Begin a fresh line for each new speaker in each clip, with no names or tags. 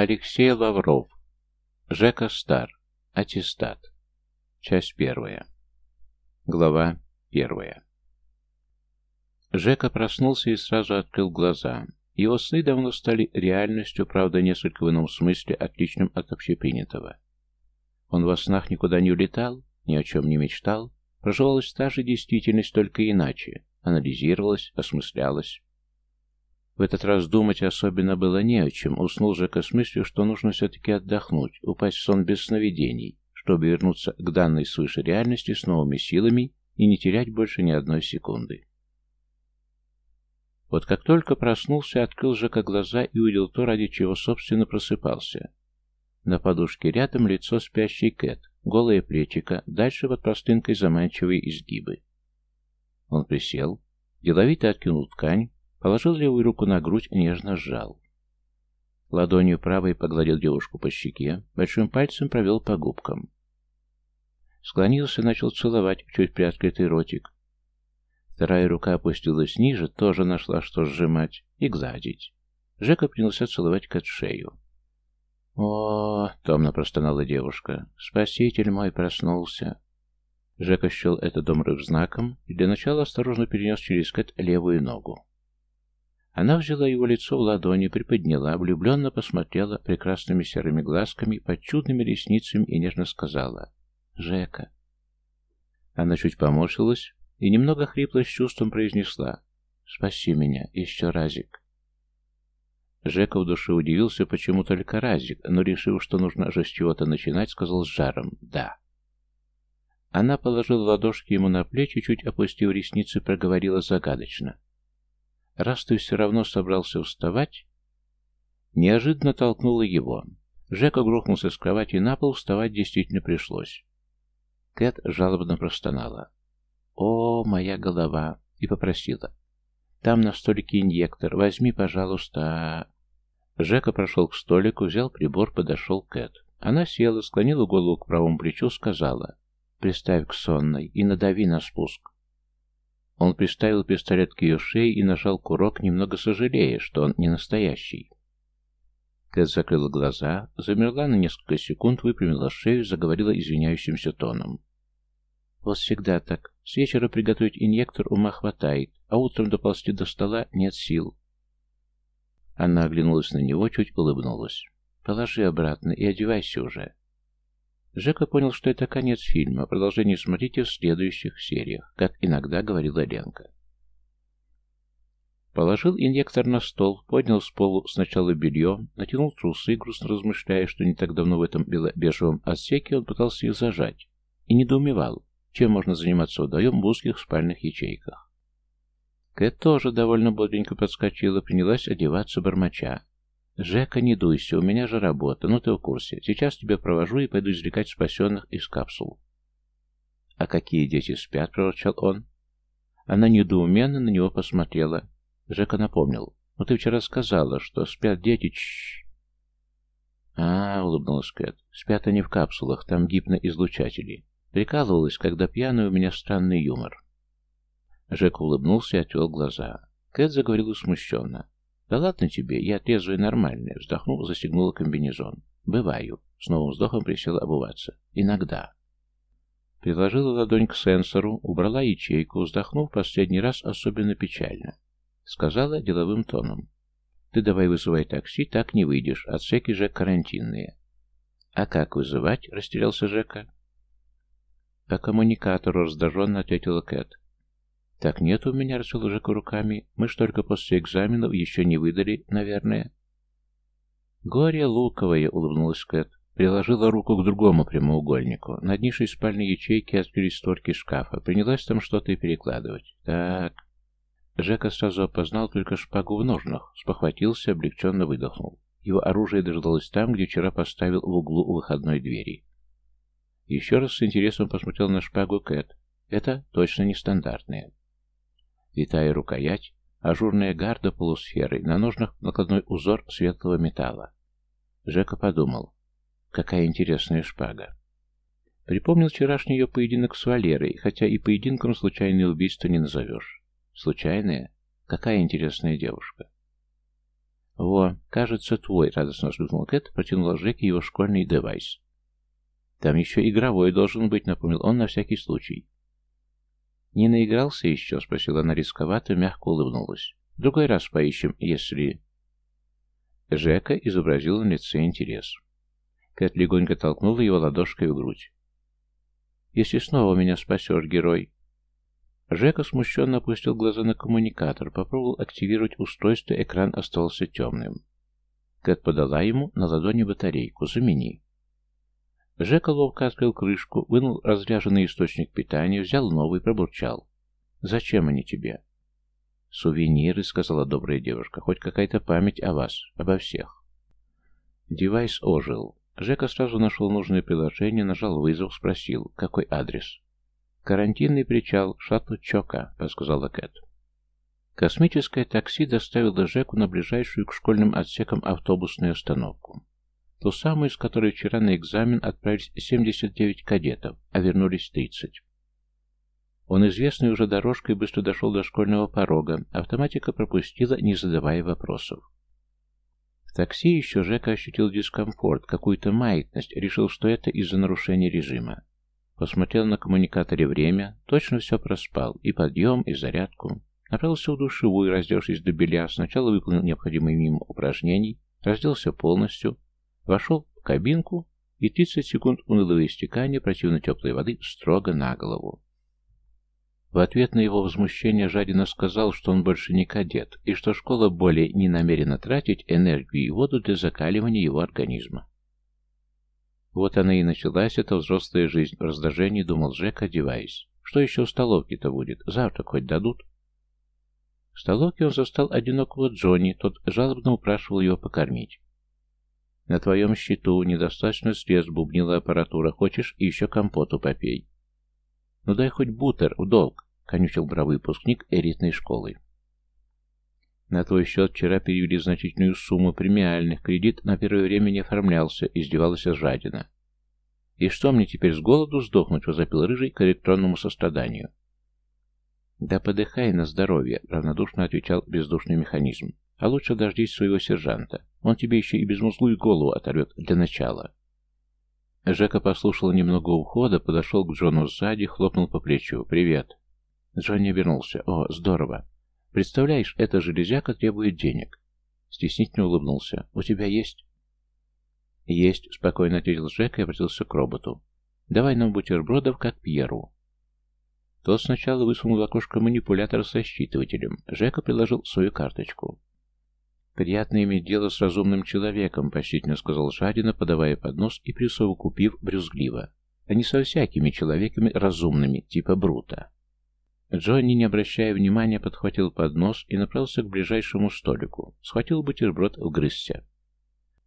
Алексей Лавров. Жека Стар. Аттестат. Часть первая. Глава первая. Жека проснулся и сразу открыл глаза. Его сны давно стали реальностью, правда, несколько в ином смысле, отличным от общепринятого. Он во снах никуда не улетал, ни о чем не мечтал, проживалась та же действительность, только иначе, анализировалась, осмыслялась. В этот раз думать особенно было не о чем. Уснул Жека с мыслью, что нужно все-таки отдохнуть, упасть в сон без сновидений, чтобы вернуться к данной свыше реальности с новыми силами и не терять больше ни одной секунды. Вот как только проснулся, открыл Жека глаза и увидел то, ради чего, собственно, просыпался. На подушке рядом лицо спящей Кэт, голые плечика, дальше под простынкой заманчивые изгибы. Он присел, деловито откинул ткань, Положил левую руку на грудь нежно сжал. Ладонью правой погладил девушку по щеке, большим пальцем провел по губкам. Склонился начал целовать чуть приоткрытый ротик. Вторая рука опустилась ниже, тоже нашла, что сжимать, и гладить. Жека принялся целовать Кат шею. «О!» — томно простонала девушка. «Спаситель мой проснулся!» Жека счел это добрым знаком и для начала осторожно перенес через Кэт левую ногу. Она взяла его лицо в ладони, приподняла, влюбленно посмотрела прекрасными серыми глазками под чудными ресницами и нежно сказала «Жека». Она чуть поморщилась и немного хрипло с чувством произнесла «Спаси меня, еще разик». Жека в душе удивился, почему только разик, но решив, что нужно же с чего-то начинать, сказал с жаром «да». Она положила ладошки ему на плечи, чуть опустив ресницы, проговорила загадочно раз ты все равно собрался вставать...» Неожиданно толкнула его. Жека грохнулся с кровати на пол, вставать действительно пришлось. Кэт жалобно простонала. «О, моя голова!» и попросила. «Там на столике инъектор. Возьми, пожалуйста...» Жека прошел к столику, взял прибор, подошел к Кэт. Она села, склонила голову к правому плечу, сказала. «Приставь к сонной и надави на спуск». Он приставил пистолет к ее шее и нажал курок, немного сожалея, что он не настоящий. Кэт закрыла глаза, замерла на несколько секунд, выпрямила шею, заговорила извиняющимся тоном. «Вот всегда так. С вечера приготовить инъектор ума хватает, а утром доползти до стола нет сил». Она оглянулась на него, чуть улыбнулась. «Положи обратно и одевайся уже. Жека понял, что это конец фильма. Продолжение смотрите в следующих сериях, как иногда говорила Ленка. Положил инъектор на стол, поднял с полу сначала белье, натянул трусы, грустно размышляя, что не так давно в этом бело-бежевом отсеке он пытался их зажать, и недоумевал, чем можно заниматься вдвоем в узких спальных ячейках. Кэт тоже довольно бодренько подскочила, принялась одеваться бормоча. «Жека, не дуйся, у меня же работа, ну ты в курсе. Сейчас тебя провожу и пойду извлекать спасенных из капсул». «А какие дети спят?» — проворчал он. Она недоуменно на него посмотрела. Жека напомнил. «Ну ты вчера сказала, что спят дети, чш «А, — улыбнулась Кэт, — спят они в капсулах, там гипноизлучатели. Прикалывалась, когда пьяный у меня странный юмор». Жека улыбнулся и отвел глаза. Кэт заговорила смущенно. «Да ладно тебе, я трезвая и нормальная», — вздохнул, застегнула комбинезон. «Бываю». С новым вздохом присела обуваться. «Иногда». Приложила ладонь к сенсору, убрала ячейку, вздохнув последний раз особенно печально. Сказала деловым тоном. «Ты давай вызывай такси, так не выйдешь, отсеки же карантинные». «А как вызывать?» — растерялся Жека. «По коммуникатору», — раздраженно ответила Кэт. «Так нет у меня», — развел Жека руками. «Мы ж только после экзаменов еще не выдали, наверное». «Горе луковое», — улыбнулась Кэт. Приложила руку к другому прямоугольнику. Над нишей спальной ячейки открылись створки шкафа. Принялась там что-то и перекладывать. «Так...» Жека сразу опознал только шпагу в ножнах. Спохватился, облегченно выдохнул. Его оружие дождалось там, где вчера поставил в углу у выходной двери. Еще раз с интересом посмотрел на шпагу Кэт. Это точно нестандартная. Витая рукоять, ажурная гарда полусферой, на ножнах накладной узор светлого металла. Жека подумал, какая интересная шпага. Припомнил вчерашний ее поединок с Валерой, хотя и поединком случайное убийство не назовешь. Случайное? Какая интересная девушка. «Во, кажется, твой», — радостно вздохнул Кэт, протянул Жеке его школьный девайс. «Там еще игровой должен быть», — напомнил он на всякий случай. «Не наигрался еще?» — спросила она рисковато, мягко улыбнулась. «Другой раз поищем, если...» Жека изобразил на лице интерес. Кэт легонько толкнула его ладошкой в грудь. «Если снова меня спасешь, герой...» Жека смущенно опустил глаза на коммуникатор, попробовал активировать устройство, экран остался темным. Кэт подала ему на ладони батарейку «Замени». Жека ловко открыл крышку, вынул разряженный источник питания, взял новый, пробурчал. «Зачем они тебе?» «Сувениры», — сказала добрая девушка, — «хоть какая-то память о вас, обо всех». Девайс ожил. Жека сразу нашел нужное приложение, нажал вызов, спросил, какой адрес. «Карантинный причал, шаттл Чока», — подсказала Кэт. Космическое такси доставило Жеку на ближайшую к школьным отсекам автобусную остановку. Ту самую, с которой вчера на экзамен отправились 79 кадетов, а вернулись 30. Он известный уже дорожкой быстро дошел до школьного порога, автоматика пропустила, не задавая вопросов. В такси еще Жека ощутил дискомфорт, какую-то маятность, решил, что это из-за нарушения режима. Посмотрел на коммуникаторе время, точно все проспал, и подъем, и зарядку. Направился в душевую, раздевшись до белья, сначала выполнил необходимые мимо упражнений, разделся полностью, вошел в кабинку и 30 секунд унылого истекания противно теплой воды строго на голову. В ответ на его возмущение жадина сказал, что он больше не кадет, и что школа более не намерена тратить энергию и воду для закаливания его организма. Вот она и началась, эта взрослая жизнь. В раздражении думал Жек, одеваясь. Что еще в столовке-то будет? Завтрак хоть дадут? В столовке он застал одинокого Джонни, тот жалобно упрашивал его покормить. «На твоем счету недостаточно средств, бубнила аппаратура. Хочешь, и еще компоту попей». «Ну дай хоть бутер в долг», — конючил бравый выпускник элитной школы. «На твой счет вчера перевели значительную сумму премиальных, кредит на первое время не оформлялся», — издевалась жадина. «И что мне теперь с голоду сдохнуть?» — возопил Рыжий к электронному состраданию. «Да подыхай на здоровье», — равнодушно отвечал бездушный механизм. «А лучше дождись своего сержанта. Он тебе еще и безмозглую голову оторвет для начала». Жека послушал немного ухода, подошел к Джону сзади, хлопнул по плечу. «Привет». Джонни обернулся. «О, здорово. Представляешь, эта железяка требует денег. Стеснительно улыбнулся. У тебя есть? Есть, спокойно ответил Жека и обратился к роботу. Давай нам бутербродов, как Пьеру. Тот сначала высунул в окошко манипулятор со считывателем. Жека приложил свою карточку. «Приятно иметь дело с разумным человеком», — почтительно сказал Жадина, подавая поднос и присовокупив брюзгливо. «А не со всякими человеками разумными, типа Брута». Джонни, не обращая внимания, подхватил поднос и направился к ближайшему столику. Схватил бутерброд, вгрызся.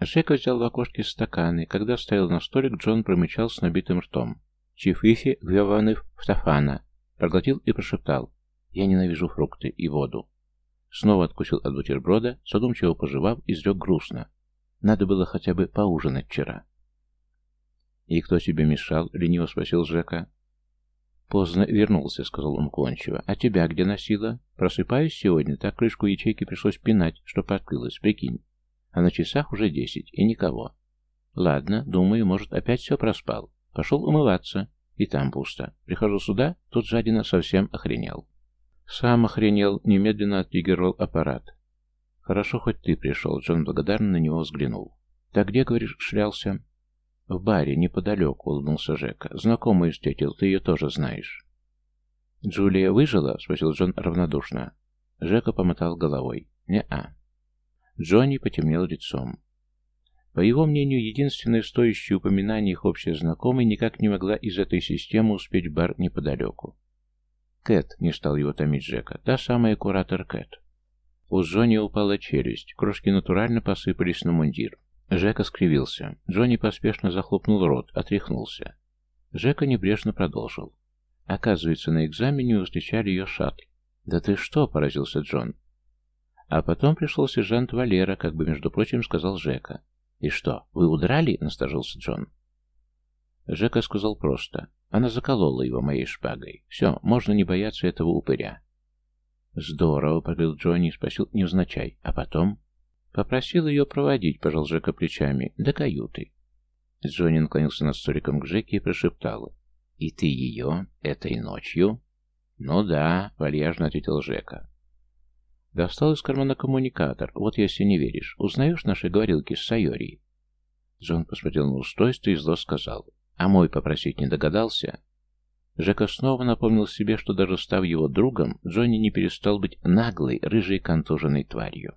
Жека взял в окошке стаканы. Когда ставил на столик, Джон промычал с набитым ртом. «Чифихи гвяванов фтафана!» Проглотил и прошептал. «Я ненавижу фрукты и воду». Снова откусил от бутерброда, задумчиво пожевав, изрек грустно. «Надо было хотя бы поужинать вчера». «И кто тебе мешал?» — лениво спросил Жека. «Поздно вернулся», — сказал он уклончиво. «А тебя где носила? Просыпаюсь сегодня, так крышку ячейки пришлось пинать, чтоб открылась, прикинь. А на часах уже десять, и никого. Ладно, думаю, может, опять все проспал. Пошел умываться, и там пусто. Прихожу сюда, тут жадина совсем охренел». «Сам охренел», — немедленно отрегировал аппарат. «Хорошо, хоть ты пришел», — Джон благодарно на него взглянул. «Так где, говоришь, шлялся?» «В баре, неподалеку», — улыбнулся Жека. «Знакомую встретил, ты ее тоже знаешь». «Джулия выжила?» — спросил Джон равнодушно. Жека помотал головой. «Не-а». Джонни потемнел лицом. По его мнению, единственное стоящее упоминание их общей знакомой никак не могла из этой системы успеть в бар неподалеку. Кэт, не стал его томить Жека, та самая куратор Кэт. У Джонни упала челюсть, крошки натурально посыпались на мундир. Жека скривился. Джонни поспешно захлопнул рот, отряхнулся. Жека небрежно продолжил. Оказывается, на экзамене встречали ее шаттл. «Да ты что?» — поразился Джон. А потом пришел сержант Валера, как бы, между прочим, сказал Жека. «И что, вы удрали?» — насторожился Джон. Жека сказал просто. Она заколола его моей шпагой. Все, можно не бояться этого упыря. «Здорово», — повел Джонни и спросил невзначай. «А потом?» Попросил ее проводить, пожал Жека плечами, до каюты. Джонни наклонился над столиком к Жеке и прошептал. «И ты ее этой ночью?» «Ну да», — вальяжно ответил Жека. Достал из кармана коммуникатор. Вот если не веришь. Узнаешь наши говорилки с Сайори? Джон посмотрел на устройство и зло сказал. А мой попросить не догадался? Жека снова напомнил себе, что даже став его другом, Джонни не перестал быть наглой, рыжей контуженной тварью.